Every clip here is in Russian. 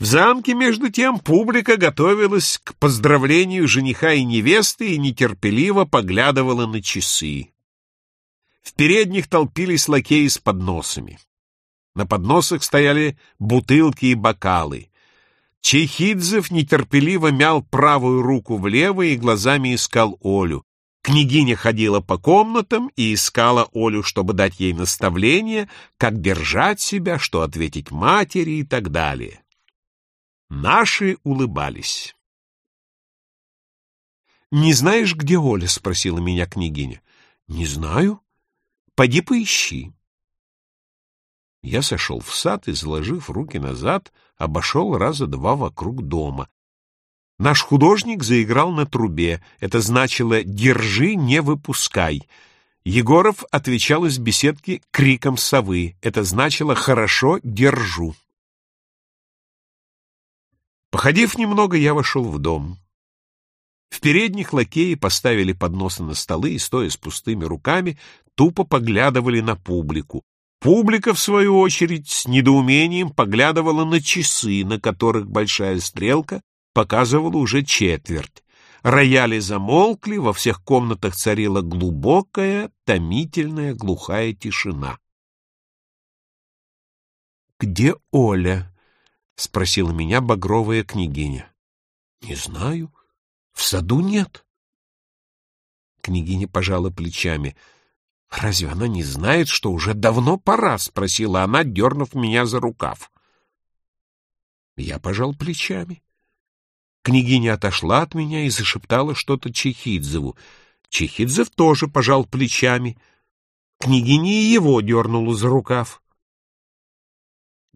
В замке, между тем, публика готовилась к поздравлению жениха и невесты и нетерпеливо поглядывала на часы. В передних толпились лакеи с подносами. На подносах стояли бутылки и бокалы. Чейхидзев нетерпеливо мял правую руку влево и глазами искал Олю. Княгиня ходила по комнатам и искала Олю, чтобы дать ей наставление, как держать себя, что ответить матери и так далее. Наши улыбались. «Не знаешь, где Оля?» — спросила меня княгиня. «Не знаю. Пойди поищи». Я сошел в сад и, заложив руки назад, обошел раза два вокруг дома. Наш художник заиграл на трубе. Это значило «держи, не выпускай». Егоров отвечал из беседки криком совы. Это значило «хорошо, держу». Походив немного, я вошел в дом. В передних лакеи поставили подносы на столы и, стоя с пустыми руками, тупо поглядывали на публику. Публика, в свою очередь, с недоумением поглядывала на часы, на которых большая стрелка показывала уже четверть. Рояли замолкли, во всех комнатах царила глубокая, томительная, глухая тишина. «Где Оля?» — спросила меня багровая княгиня. — Не знаю. В саду нет. Княгиня пожала плечами. — Разве она не знает, что уже давно пора? — спросила она, дернув меня за рукав. Я пожал плечами. Княгиня отошла от меня и зашептала что-то Чехидзеву. Чехидзев тоже пожал плечами. Княгиня его дернула за рукав.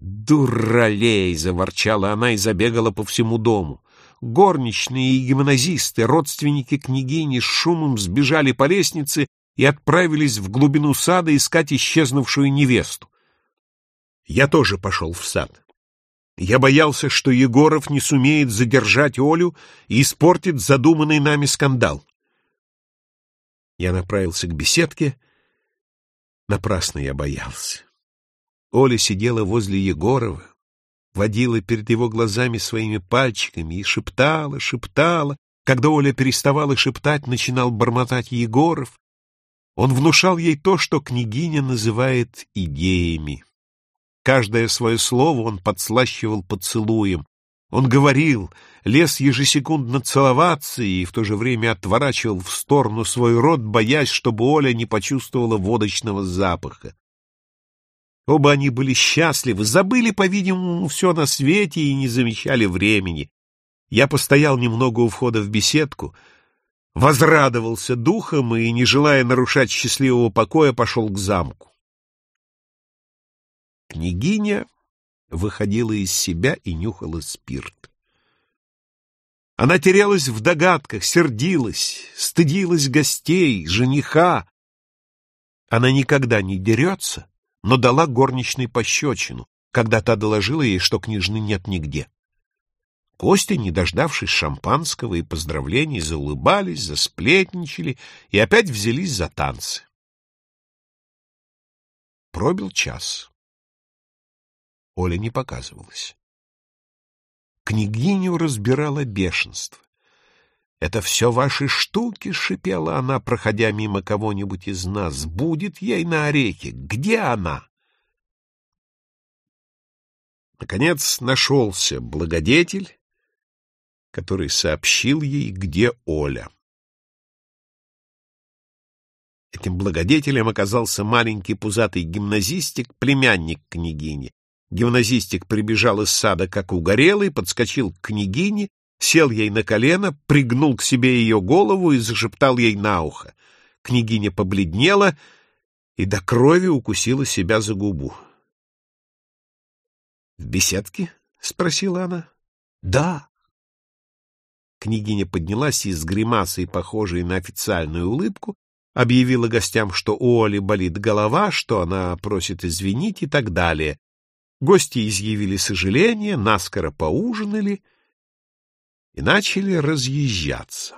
«Дуралей!» — заворчала она и забегала по всему дому. Горничные и гимназисты, родственники княгини, с шумом сбежали по лестнице и отправились в глубину сада искать исчезнувшую невесту. Я тоже пошел в сад. Я боялся, что Егоров не сумеет задержать Олю и испортит задуманный нами скандал. Я направился к беседке. Напрасно я боялся. Оля сидела возле Егорова, водила перед его глазами своими пальчиками и шептала, шептала. Когда Оля переставала шептать, начинал бормотать Егоров. Он внушал ей то, что княгиня называет идеями. Каждое свое слово он подслащивал поцелуем. Он говорил, лез ежесекундно целоваться и в то же время отворачивал в сторону свой рот, боясь, чтобы Оля не почувствовала водочного запаха. Оба они были счастливы, забыли, по-видимому, все на свете и не замечали времени. Я постоял немного у входа в беседку, возрадовался духом и, не желая нарушать счастливого покоя, пошел к замку. Княгиня выходила из себя и нюхала спирт. Она терялась в догадках, сердилась, стыдилась гостей, жениха. Она никогда не дерется, но дала горничной пощечину, когда та доложила ей, что княжны нет нигде. Костя, не дождавшись шампанского и поздравлений, заулыбались, засплетничали и опять взялись за танцы. Пробил час. Оля не показывалась. Княгиню разбирала бешенство. «Это все ваши штуки», — шипела она, проходя мимо кого-нибудь из нас. «Будет ей на орехи. Где она?» Наконец нашелся благодетель, который сообщил ей, где Оля. Этим благодетелем оказался маленький пузатый гимназистик, племянник княгини. Гимназистик прибежал из сада, как угорелый, подскочил к княгине сел ей на колено, пригнул к себе ее голову и зашептал ей на ухо. Княгиня побледнела и до крови укусила себя за губу. — В беседке? — спросила она. — Да. Княгиня поднялась и с гримасой, похожей на официальную улыбку, объявила гостям, что у Оли болит голова, что она просит извинить и так далее. Гости изъявили сожаление, наскоро поужинали — и начали разъезжаться.